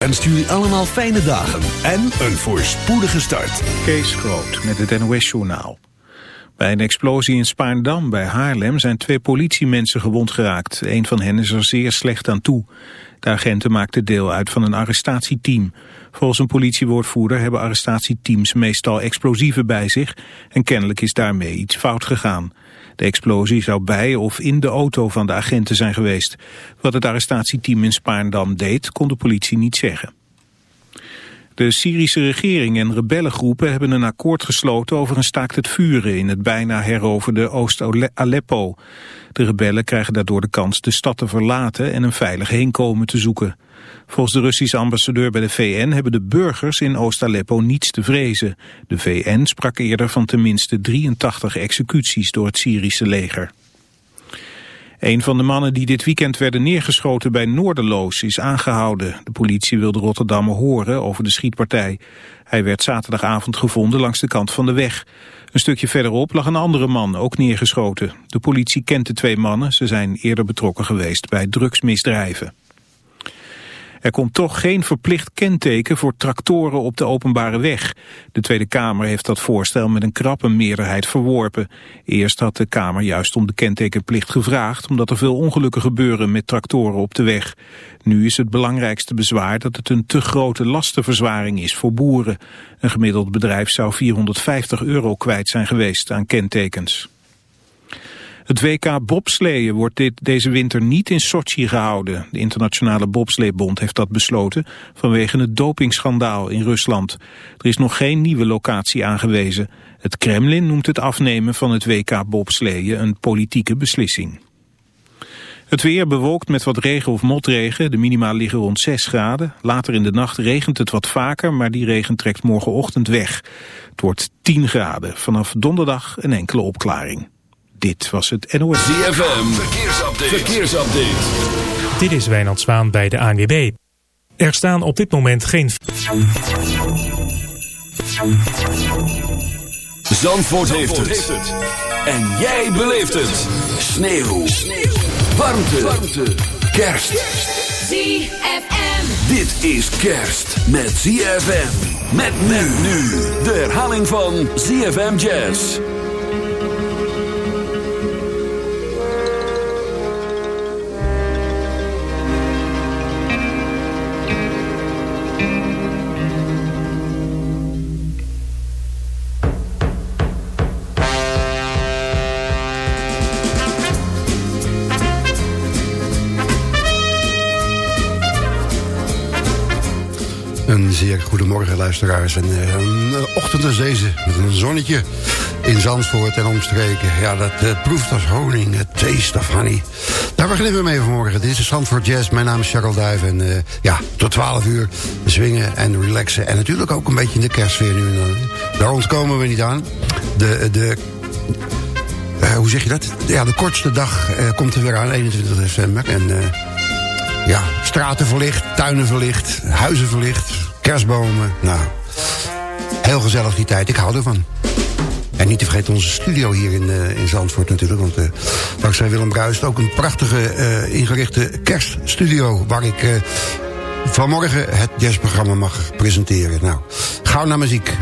En stuur jullie allemaal fijne dagen en een voorspoedige start. Kees Groot met het NOS-journaal. Bij een explosie in Spaarndam bij Haarlem zijn twee politiemensen gewond geraakt. Een van hen is er zeer slecht aan toe. De agenten maakten deel uit van een arrestatieteam. Volgens een politiewoordvoerder hebben arrestatieteams meestal explosieven bij zich... en kennelijk is daarmee iets fout gegaan. De explosie zou bij of in de auto van de agenten zijn geweest. Wat het arrestatieteam in Spaarndam deed, kon de politie niet zeggen. De Syrische regering en rebellengroepen hebben een akkoord gesloten over een staakt het vuren in het bijna heroverde Oost-Aleppo. De rebellen krijgen daardoor de kans de stad te verlaten en een veilig heenkomen te zoeken. Volgens de Russische ambassadeur bij de VN hebben de burgers in Oost-Aleppo niets te vrezen. De VN sprak eerder van tenminste 83 executies door het Syrische leger. Een van de mannen die dit weekend werden neergeschoten bij Noorderloos is aangehouden. De politie wilde Rotterdammer horen over de schietpartij. Hij werd zaterdagavond gevonden langs de kant van de weg. Een stukje verderop lag een andere man, ook neergeschoten. De politie kent de twee mannen. Ze zijn eerder betrokken geweest bij drugsmisdrijven. Er komt toch geen verplicht kenteken voor tractoren op de openbare weg. De Tweede Kamer heeft dat voorstel met een krappe meerderheid verworpen. Eerst had de Kamer juist om de kentekenplicht gevraagd... omdat er veel ongelukken gebeuren met tractoren op de weg. Nu is het belangrijkste bezwaar dat het een te grote lastenverzwaring is voor boeren. Een gemiddeld bedrijf zou 450 euro kwijt zijn geweest aan kentekens. Het WK bobsleeën wordt dit, deze winter niet in Sochi gehouden. De Internationale Bobsleebond heeft dat besloten vanwege het dopingschandaal in Rusland. Er is nog geen nieuwe locatie aangewezen. Het Kremlin noemt het afnemen van het WK bobsleeën een politieke beslissing. Het weer bewolkt met wat regen of motregen. De minima liggen rond 6 graden. Later in de nacht regent het wat vaker, maar die regen trekt morgenochtend weg. Het wordt 10 graden. Vanaf donderdag een enkele opklaring. Dit was het NOS. ZFM, verkeersupdate. verkeersupdate. Dit is Wijnand Zwaan bij de ANWB. Er staan op dit moment geen... Zandvoort, heeft, het. En jij beleeft het. Sneeuw. Sneeuw. Warmte. Warmte. Kerst. ZFM. Dit is kerst met ZFM. Met men nu. De herhaling van ZFM Jazz. Een zeer goedemorgen luisteraars. En, uh, een ochtend en deze met een zonnetje in Zandvoort en omstreken. Ja, dat uh, proeft als honing, het taste of honey. Daar beginnen we mee vanmorgen. Dit is Zandvoort Jazz. Mijn naam is Charles Duijf. En ja, tot 12 uur zwingen en relaxen. En natuurlijk ook een beetje in de kerstsfeer nu en dan. Daar ontkomen we niet aan. De... de hoe zeg je dat? Ja, de kortste dag komt er weer aan, 21 december. En ja, straten verlicht, tuinen verlicht, huizen verlicht, kerstbomen. Nou, heel gezellig die tijd. Ik hou ervan. En niet te vergeten onze studio hier in, uh, in Zandvoort natuurlijk. Want uh, dankzij Willem Bruist ook een prachtige uh, ingerichte kerststudio... waar ik vanmorgen het jazzprogramma mag presenteren. Nou, gauw naar muziek.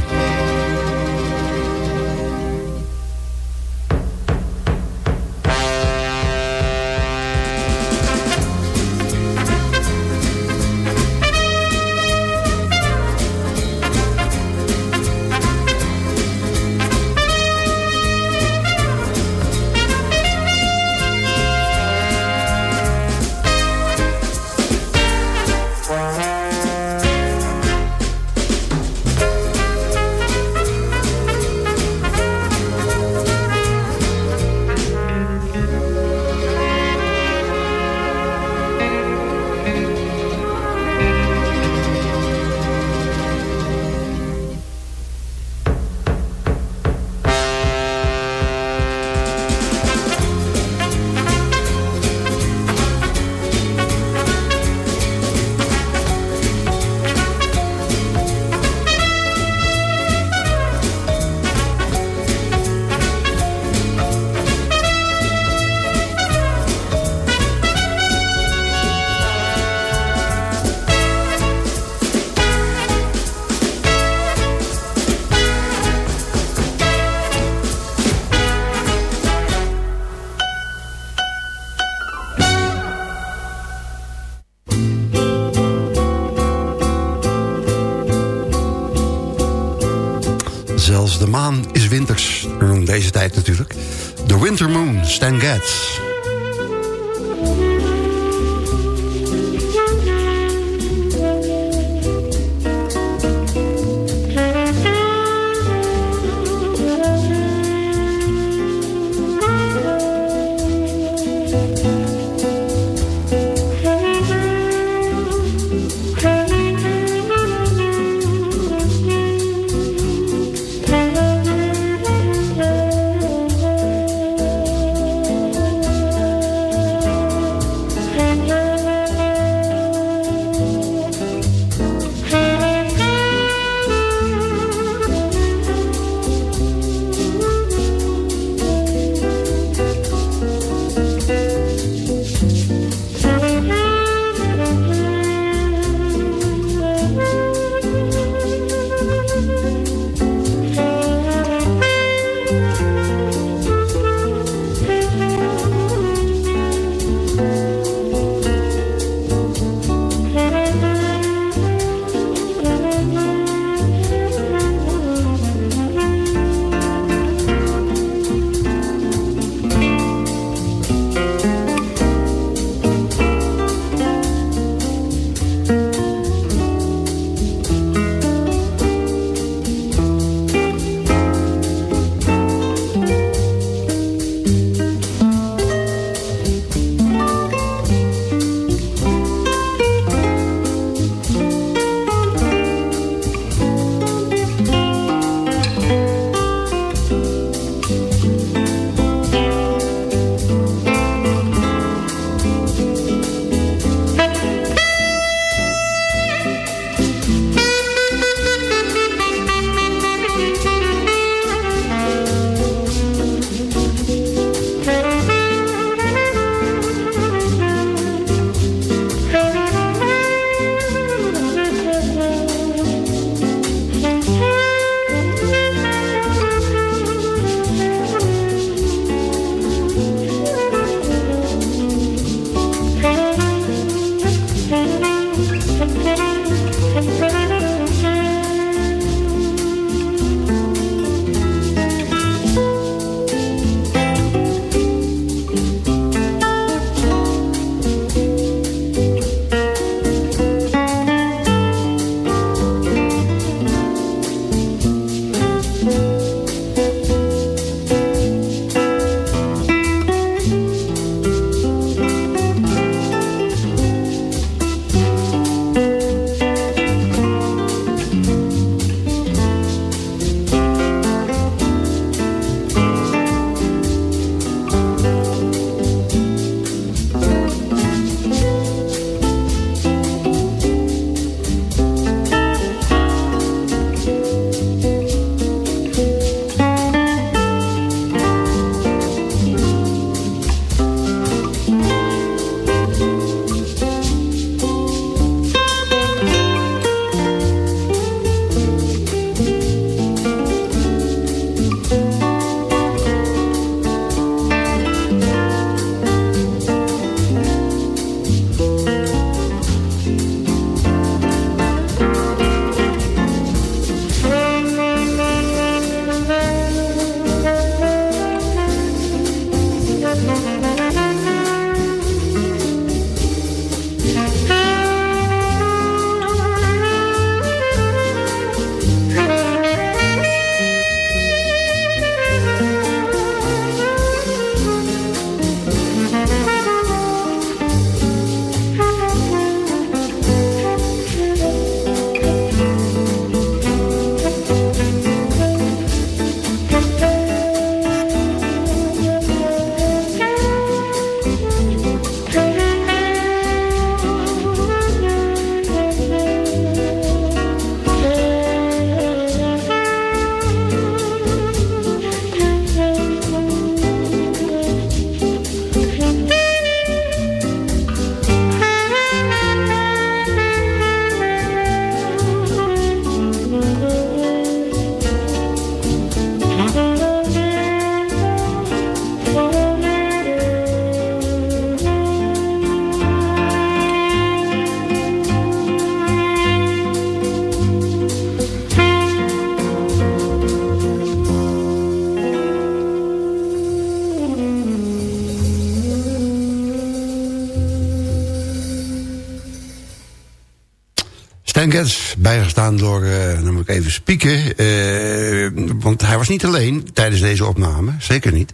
Bijgestaan door, uh, dan moet ik even spieken. Uh, want hij was niet alleen tijdens deze opname, zeker niet.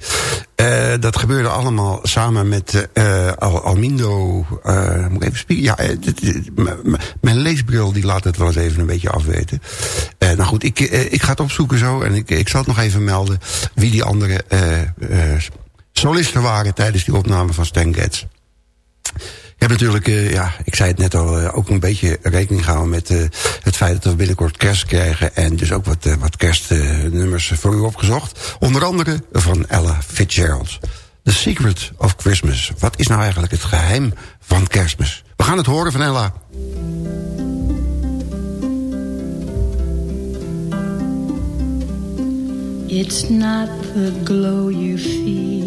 Uh, dat gebeurde allemaal samen met Al Almindo. moet ik even spieken? Ja, mijn leesbril die laat het wel eens even een beetje afweten. nou goed, ik, ik ga het opzoeken zo. En ik, ik zal het nog even melden wie die andere solisten waren... tijdens die opname van Stan Getz heb natuurlijk, uh, ja, ik zei het net al, uh, ook een beetje rekening gehouden met uh, het feit dat we binnenkort kerst krijgen. En dus ook wat, wat kerstnummers voor u opgezocht. Onder andere van Ella Fitzgerald. The Secret of Christmas. Wat is nou eigenlijk het geheim van kerstmis? We gaan het horen van Ella. It's not the glow you feel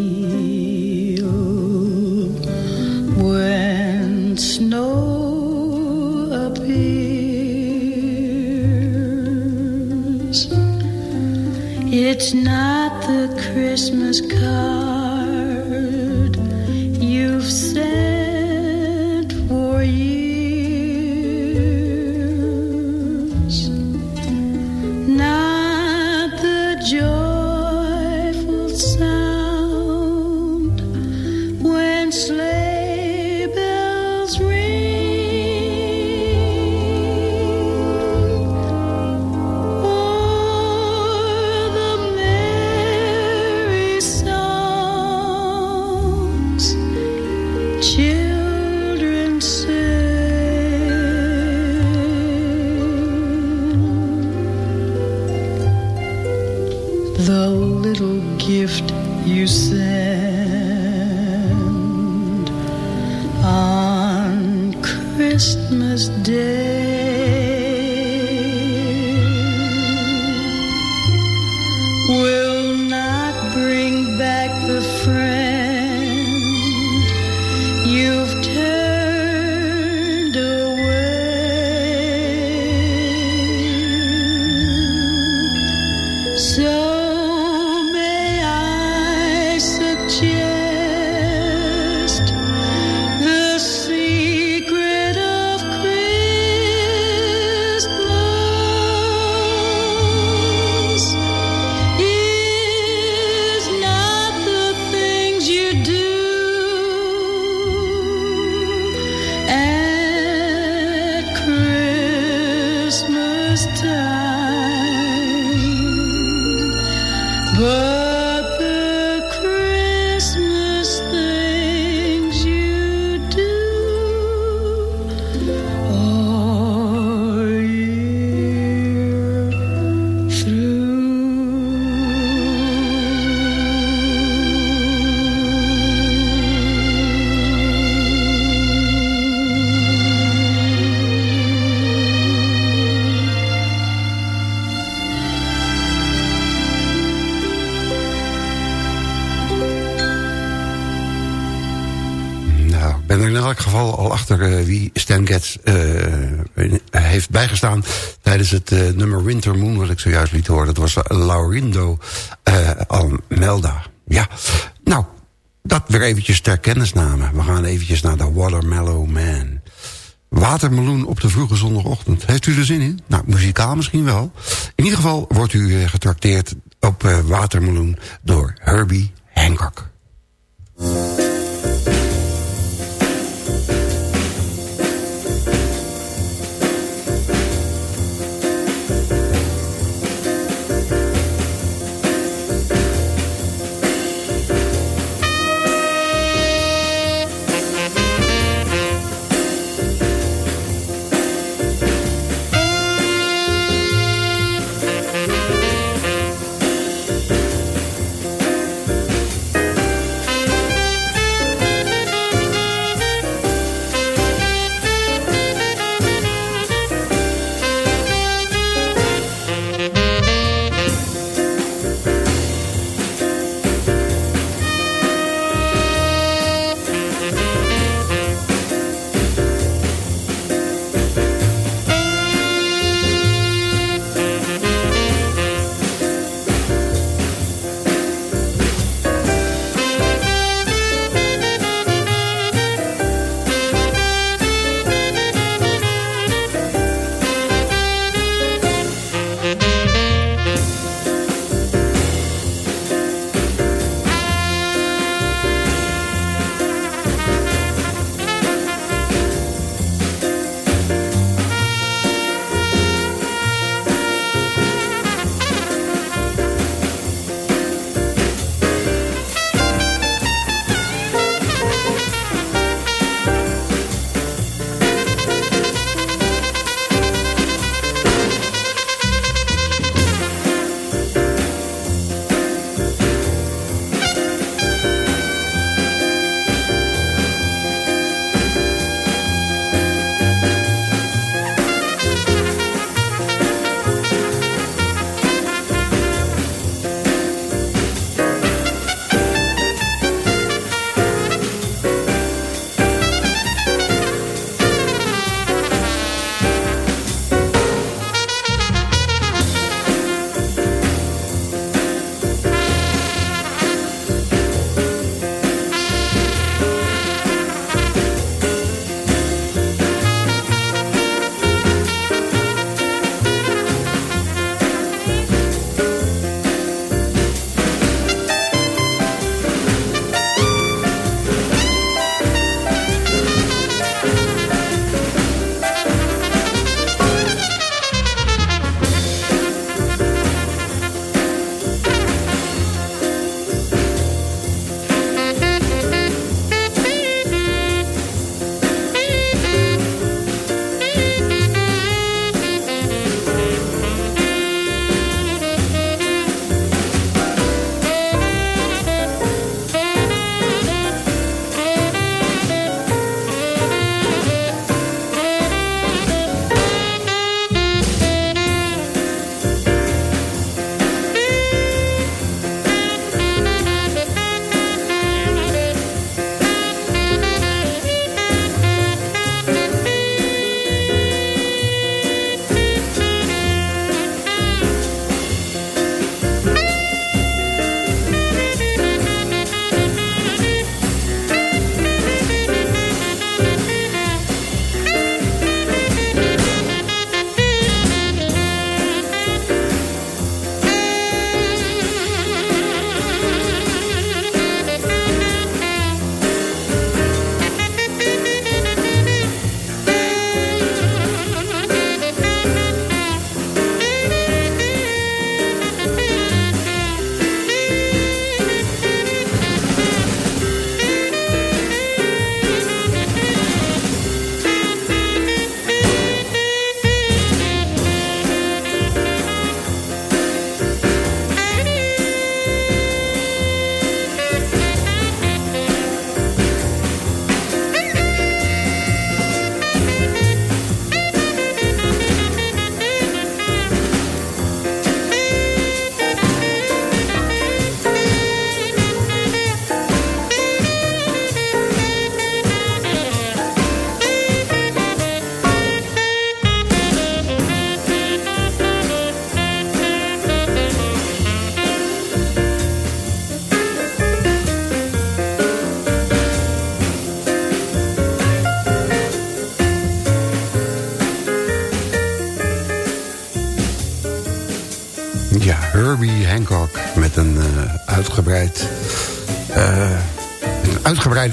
geval al achter uh, wie Stan Getz uh, heeft bijgestaan... tijdens het uh, nummer Winter Moon, wat ik zojuist liet horen. Dat was Laurindo Almelda. Ja, nou, dat weer eventjes ter kennisname. We gaan eventjes naar de Watermellow Man. Watermeloen op de vroege zondagochtend. Heeft u er zin in? Nou, muzikaal misschien wel. In ieder geval wordt u getrakteerd op watermeloen door Herbie Hancock.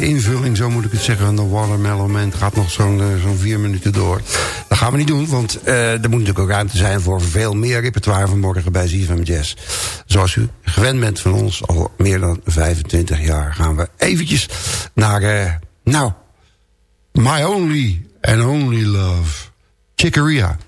Invulling, zo moet ik het zeggen, van de Watermelon Man. Gaat nog zo'n uh, zo'n vier minuten door. Dat gaan we niet doen, want er moet natuurlijk ook ruimte zijn... voor veel meer repertoire vanmorgen bij ZFM Jazz. Zoals u gewend bent van ons, al meer dan 25 jaar... gaan we eventjes naar, nou, My Only and Only Love, Chicoria.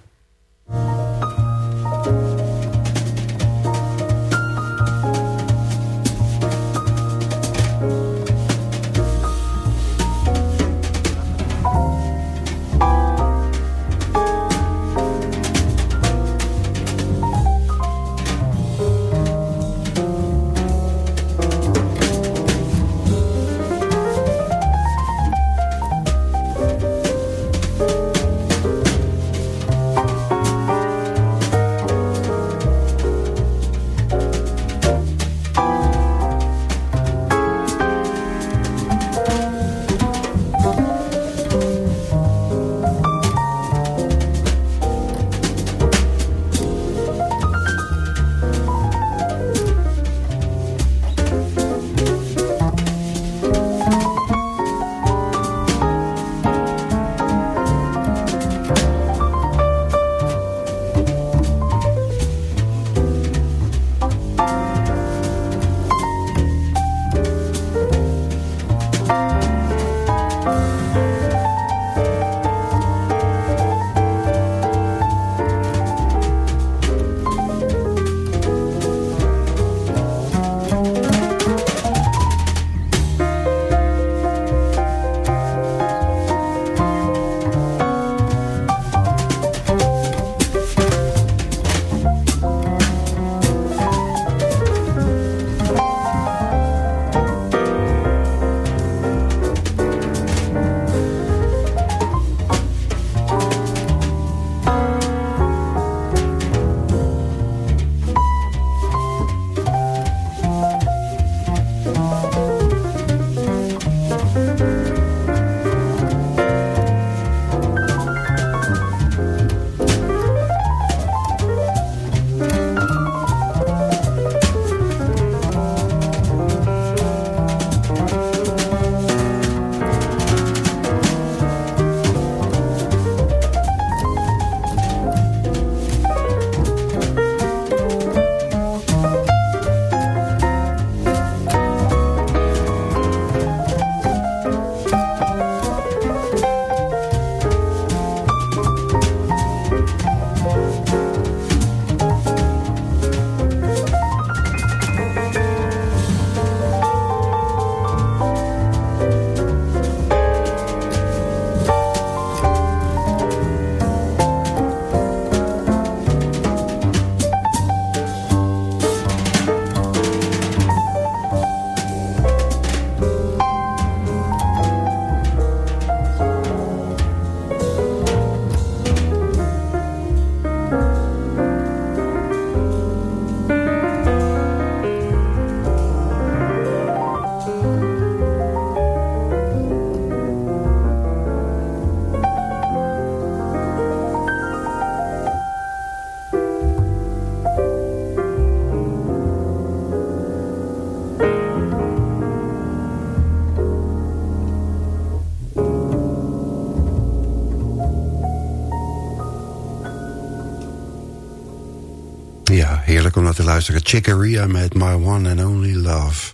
Chicoria met My One and Only Love.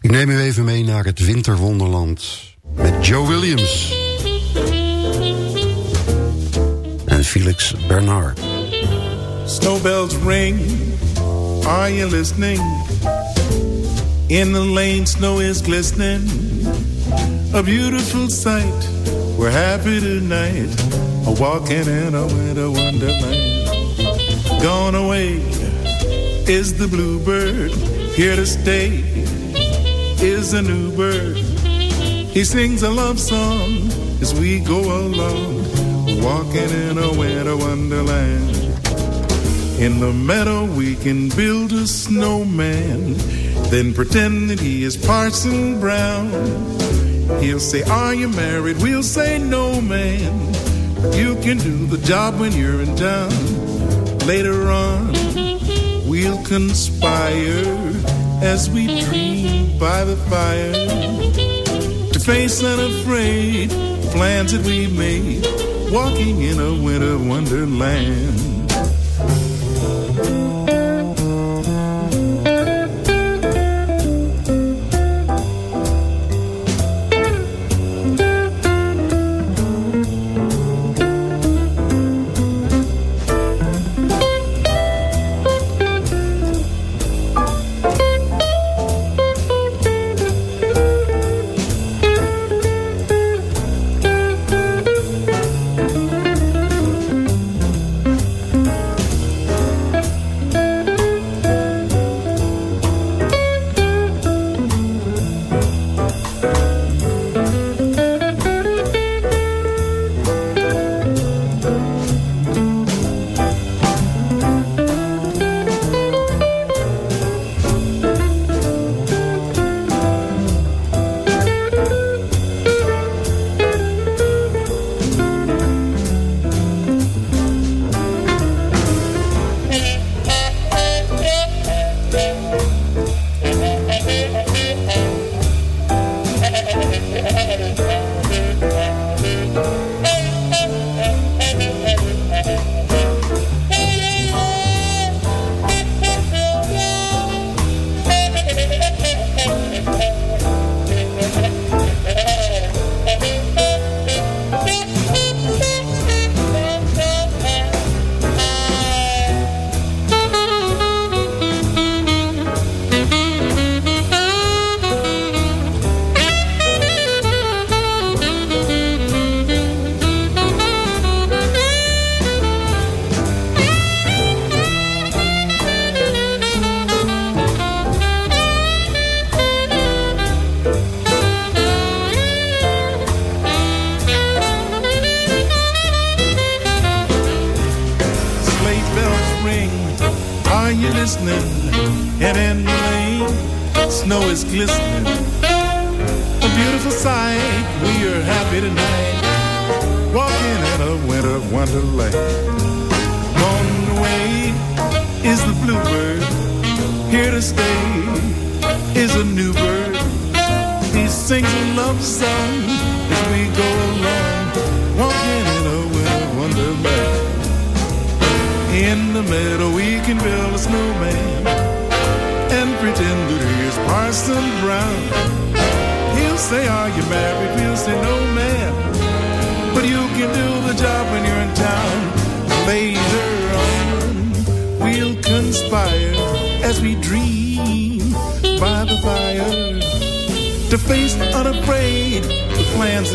Ik neem u even mee naar het winterwonderland. Met Joe Williams. En Felix Bernard. Snowbells ring. Are you listening? In the lane snow is glistening. A beautiful sight. We're happy tonight. A walking in a winter wonderland. Gone away is the bluebird here to stay is a new bird. He sings a love song as we go along walking in a winter wonderland. In the meadow we can build a snowman then pretend that he is parson brown. He'll say are you married? We'll say no man you can do the job when you're in town. Later on conspire as we dream by the fire to face unafraid plans that we made, walking in a winter wonderland. glistening. A beautiful sight, we are happy tonight. Walking in a winter wonderland. Gone away is the bluebird. Here to stay is a new bird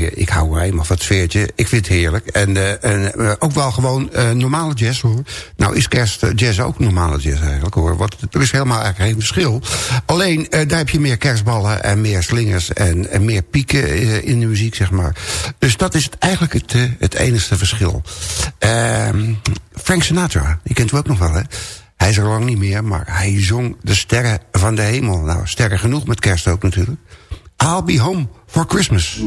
ik hou helemaal van het sfeertje. Ik vind het heerlijk. En, uh, en ook wel gewoon normale jazz hoor. Nou is kerstjazz ook normale jazz eigenlijk hoor. Want er is helemaal eigenlijk geen verschil. Alleen daar heb je meer kerstballen en meer slingers en, en meer pieken in de muziek zeg maar. Dus dat is het, eigenlijk het, het enige verschil. Ehm, Frank Sinatra, die kent u ook nog wel hè. Hij is er lang niet meer, maar hij zong de sterren van de hemel. Nou, sterren genoeg met kerst ook natuurlijk. I'll be home for Christmas.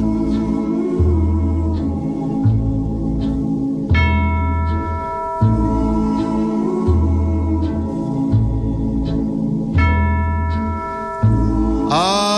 Christmas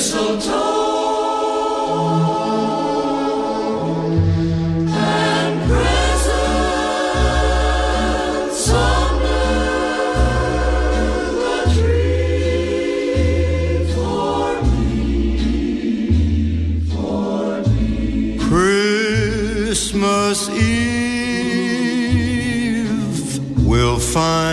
mistletoe. fine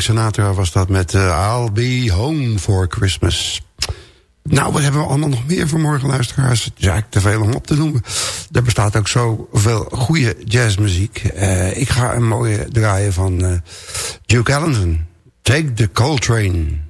Frank was dat met uh, I'll Be Home for Christmas. Nou, wat hebben we allemaal nog meer voor morgen, luisteraars? Eigenlijk te veel om op te noemen. Er bestaat ook zoveel goede jazzmuziek. Uh, ik ga een mooie draaien van uh, Duke Ellington. Take the Coltrane.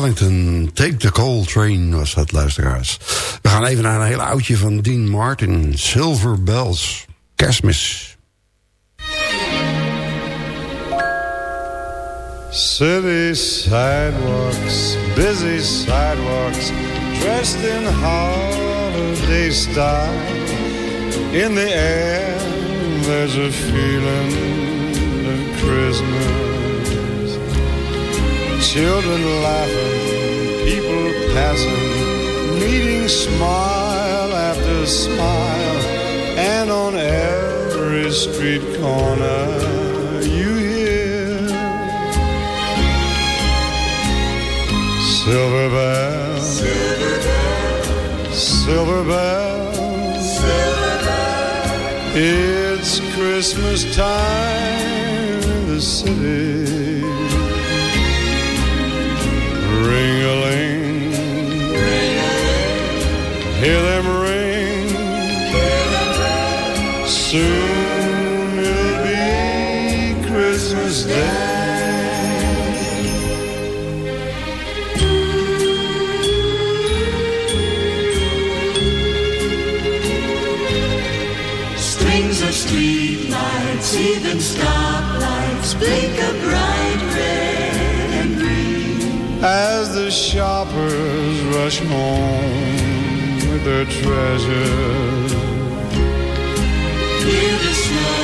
Ellington, Take the Coal Train was dat, luisteraars. We gaan even naar een hele oudje van Dean Martin. Silver Bells, kerstmis. City sidewalks, busy sidewalks, dressed in holiday style. In the air, there's a feeling of Christmas. Children laughing, people passing, meeting smile after smile, and on every street corner Silver bells, silver bells, silver bells, silver bells. It's Christmas time in the city. Ring-a-ling, ring-a-ling. hear them ring. Hear them ring. Soon it'll be Christmas Day. Rush home with their treasures. Hear the snow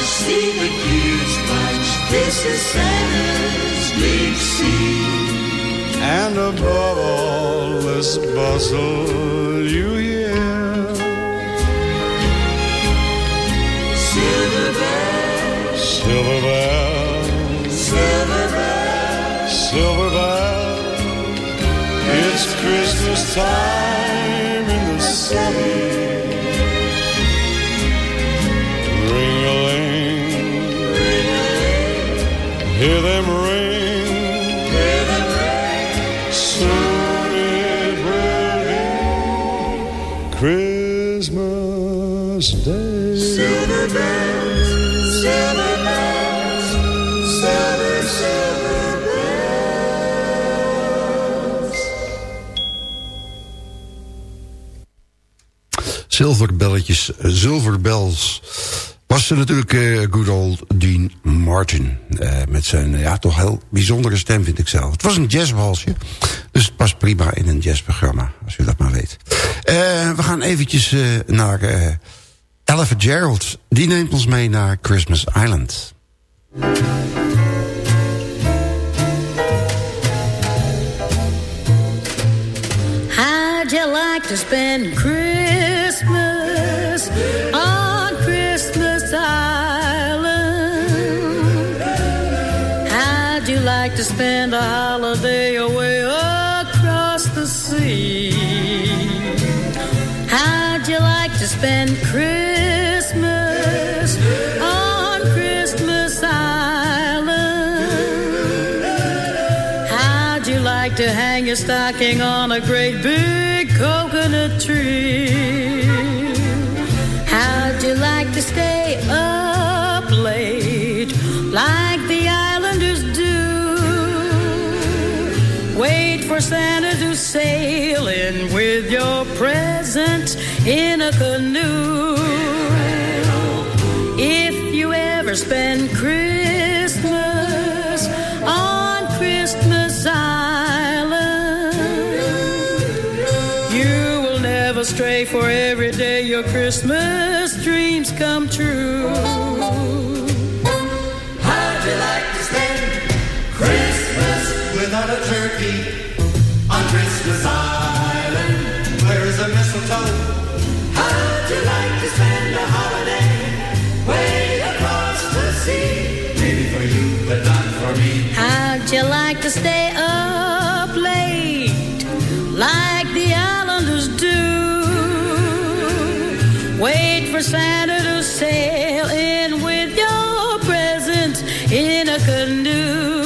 see the gears punch. This is Santa's big scene. And above all this bustle, you hear Silver bells, It's Christmas time in the city. Zilverbelletjes, Zilverbells. Was er natuurlijk uh, good old Dean Martin. Uh, met zijn ja, toch heel bijzondere stem vind ik zelf. Het was een jazzbalsje. Dus het past prima in een jazzprogramma. Als u dat maar weet. We gaan eventjes naar Ella Gerald. Die neemt ons mee naar Christmas Island. How'd you like to spend Christmas on Christmas Island? How'd you like to spend a holiday away across the sea? How'd you like to spend Christmas on Christmas Island? How'd you like to hang your stocking on a great big to stay up late like the islanders do? Wait for Santa to sail in with your present in a canoe. If you ever spend Christmas never stray for every day your Christmas dreams come true. How'd you like to spend Christmas without a turkey on Christmas Island? Where is a mistletoe? How'd you like to spend a holiday way across the sea? Maybe for you, but not for me. How'd you like to stay up for Santa to sail in with your present in a canoe.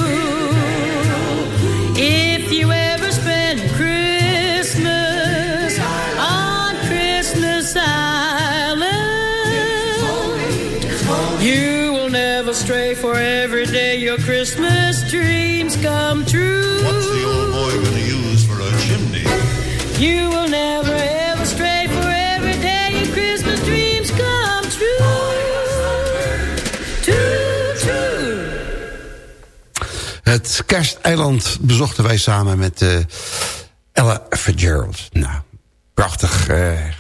If you ever spend Christmas on Christmas Island, you will never stray forever every day your Christmas dreams come true. What's the old boy gonna use for a chimney? You will never Het kersteiland bezochten wij samen met eh, Ella Fitzgerald. Nou, prachtig. eh,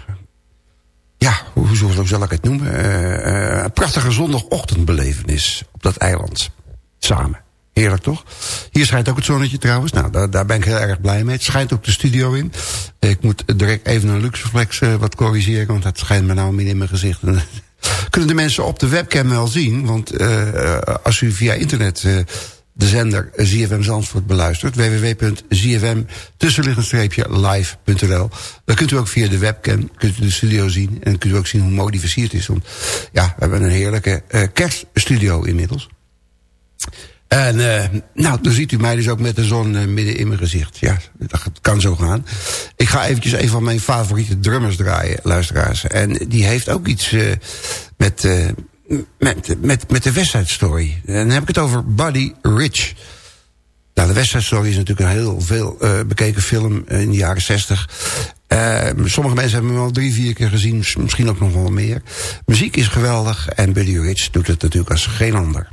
ja, hoe hoe zal, ik het noemen? Eh, een prachtige zondagochtendbelevenis op dat eiland. Samen. Heerlijk toch? Hier schijnt ook het zonnetje trouwens. Nou, daar, daar ben ik heel erg blij mee. Het schijnt ook de studio in. Ik moet direct even een luxeflex wat corrigeren... want dat schijnt me nou midden in mijn gezicht. Kunnen de mensen op de webcam wel zien? Want als u via internet de zender ZFM Zandvoort beluistert... www.zfm live.nl dan kunt u ook via de webcam kunt u de studio zien... en kunt u ook zien hoe mooi die is. Want ja, we hebben een heerlijke eh, kerststudio inmiddels. En eh, nou, dan ziet u mij dus ook met de zon eh, midden in mijn gezicht. Ja, dat kan zo gaan. Ik ga eventjes een van mijn favoriete drummers draaien, luisteraars. En die heeft ook iets met, met, met, met de West Side Story. En dan heb ik het over Buddy Rich. Nou, de West Side Story is natuurlijk een heel veel eh, bekeken film in de jaren zestig. Eh, sommige mensen hebben hem al drie, vier keer gezien. Misschien ook nog wel meer. Muziek is geweldig. En Buddy Rich doet het natuurlijk als geen ander.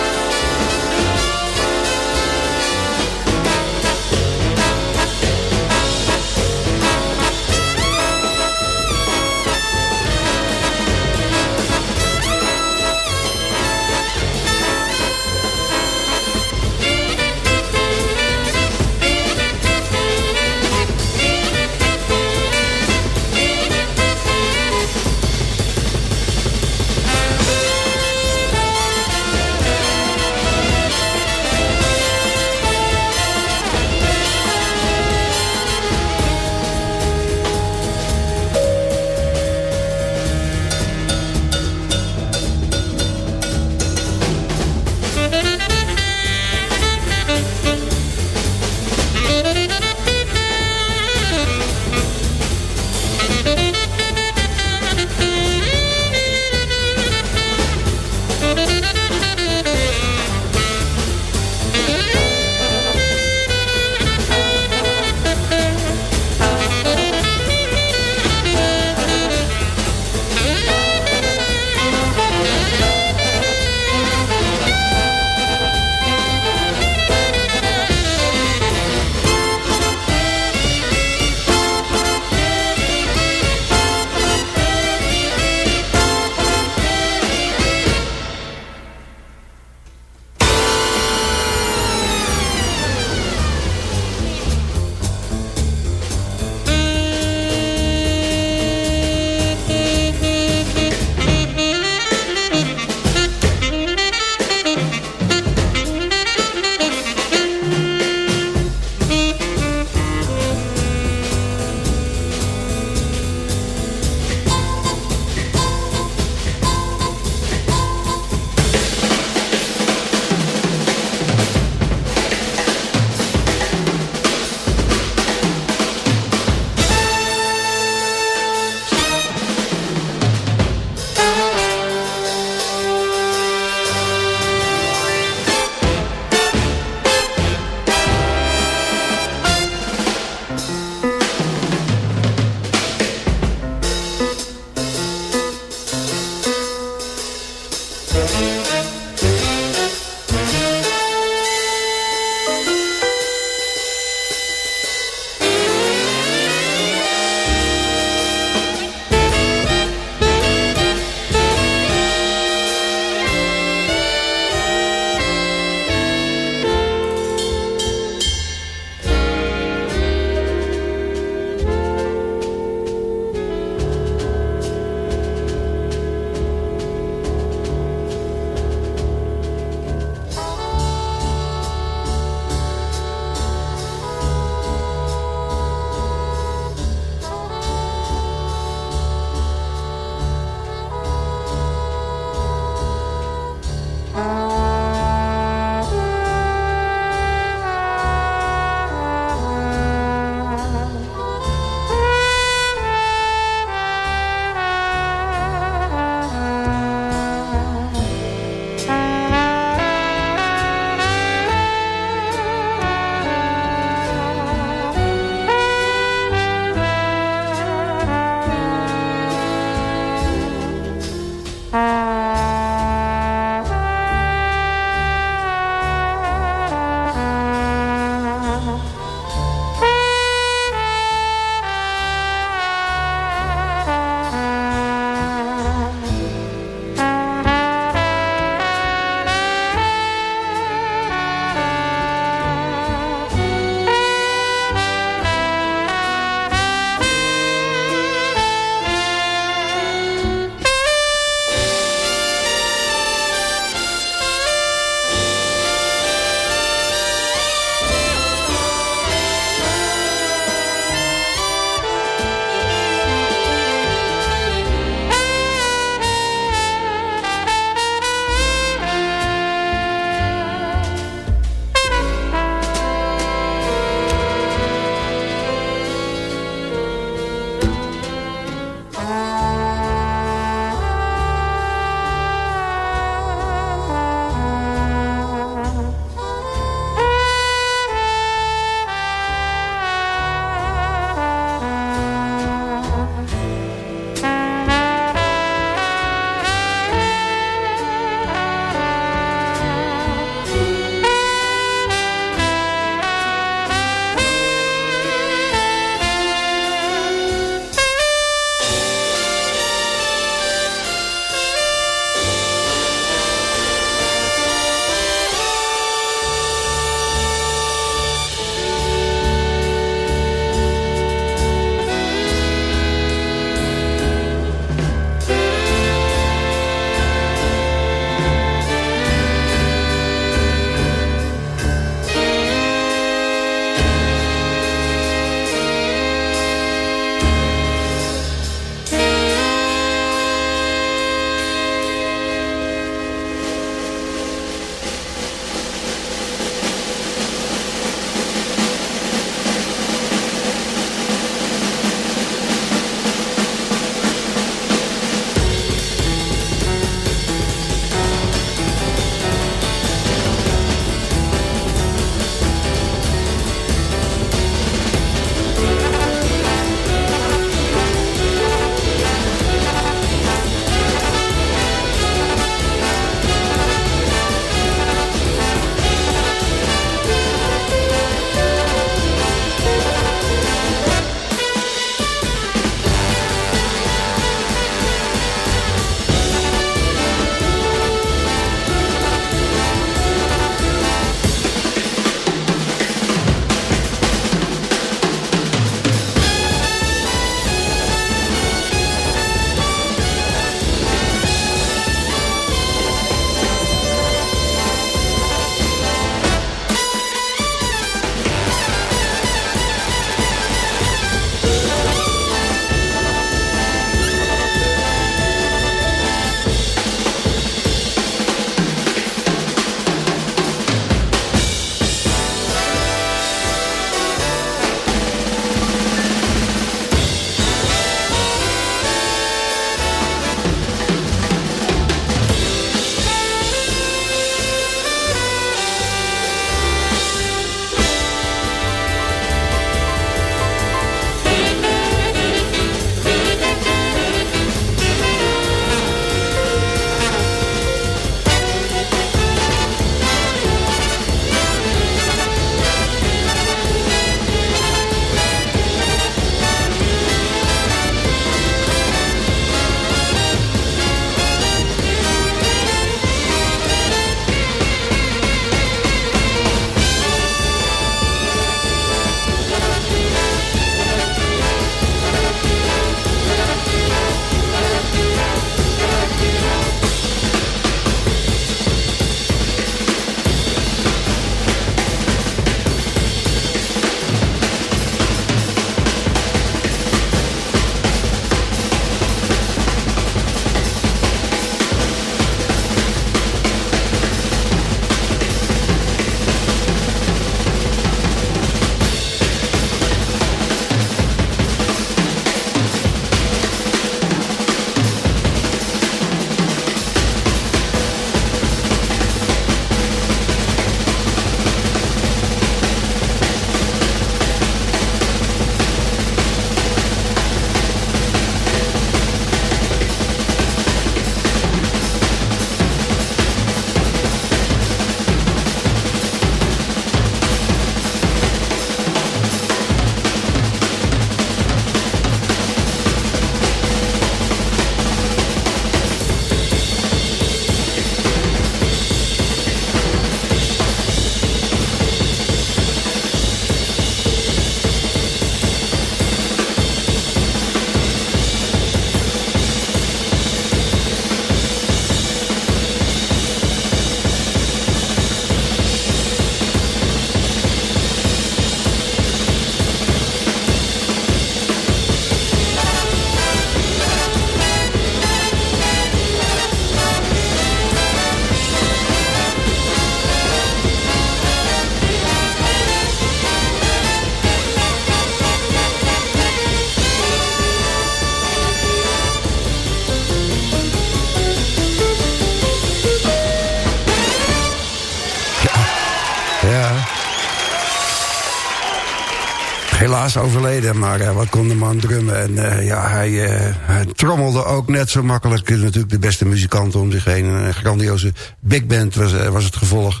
Helaas overleden, maar wat kon de man drummen. En ja, hij, hij, trommelde ook net zo makkelijk. Natuurlijk de beste muzikanten om zich heen. Een grandioze big band was, was het gevolg.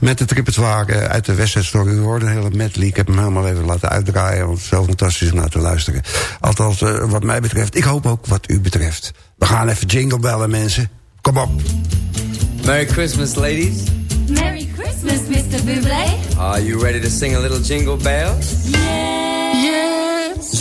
Met het repertoire uit de West Story. U hoorde een hele medley. Ik heb hem helemaal even laten uitdraaien. Want het is zo fantastisch om naar te luisteren. Althans, wat mij betreft. Ik hoop ook wat u betreft. We gaan even jingle bellen, mensen. Kom op. Merry Christmas, ladies. Merry Christmas, Mr. Bublé. Are you ready to sing a little jingle bells? Yeah.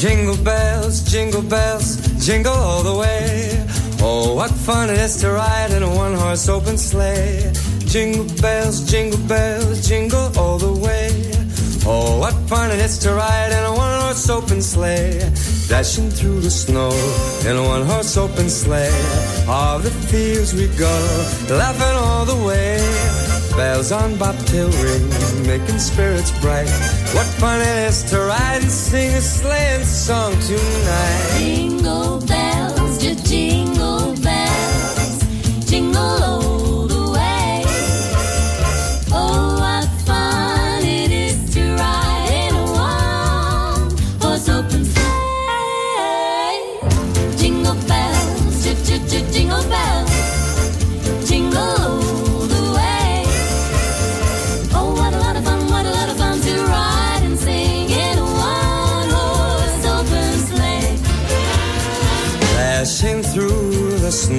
Jingle bells, jingle bells, jingle all the way. Oh, what fun it is to ride in a one-horse open sleigh. Jingle bells, jingle bells, jingle all the way. Oh, what fun it is to ride in a one-horse open sleigh. Dashing through the snow in a one-horse open sleigh. All the fields we go, laughing all the way. Bells on bobtail ring, making spirits bright. What fun it is to ride and sing a sleighing song tonight. Jingle bells, jingle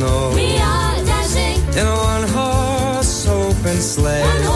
snow We are dashing in a one-horse open sleigh. one-horse sleigh.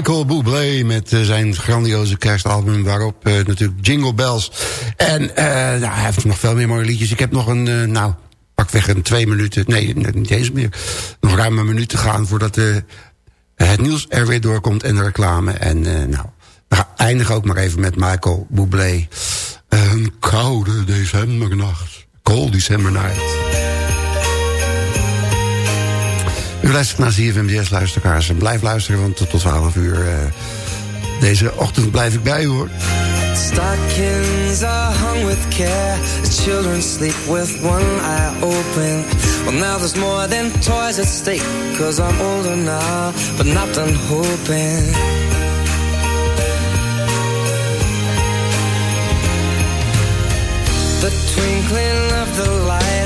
Michael Bublé met eh, zijn grandioze kerstalbum... waarop eh, natuurlijk Jingle Bells. En eh, nou, hij heeft nog veel meer mooie liedjes. Ik heb nog een, eh, nou, pakweg een twee minuten... nee, niet eens meer. Nog ruim een minuut te gaan voordat het nieuws er weer doorkomt... en de reclame. En nou, we eindigen ook maar even met Michael Bublé. Een koude decembernacht. Cold December night. U luistert naar ZFMDS, luisteraars. En blijf luisteren, want tot 12 uur... eh, deze ochtend blijf ik bij u, hoor. Stockings are hung with care. The children sleep with one eye open. Well, now there's more than toys at stake. Cause I'm older now, but not done hoping. The twinkling of the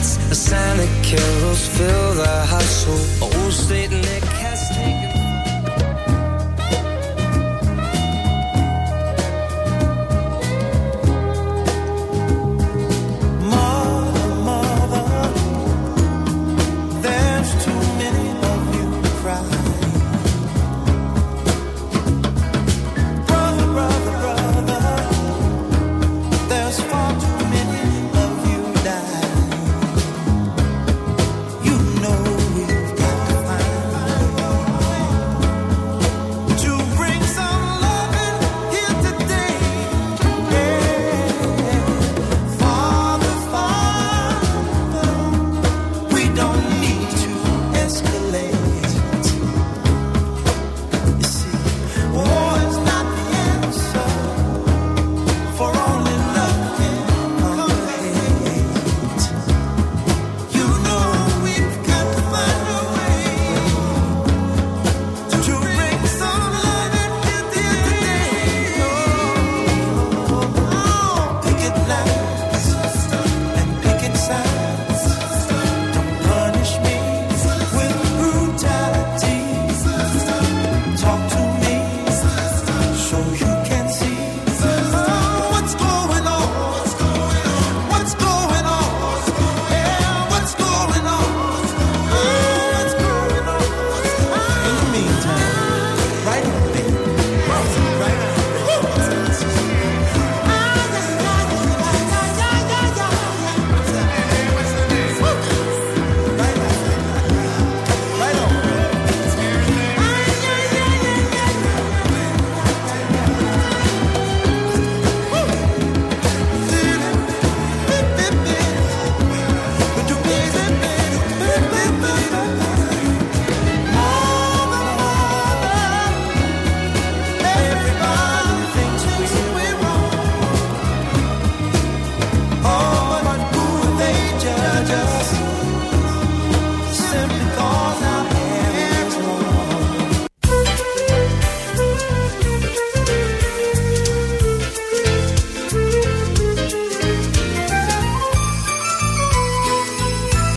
lights, the Santa carols fill the hustle. Old Saint Nick has taken.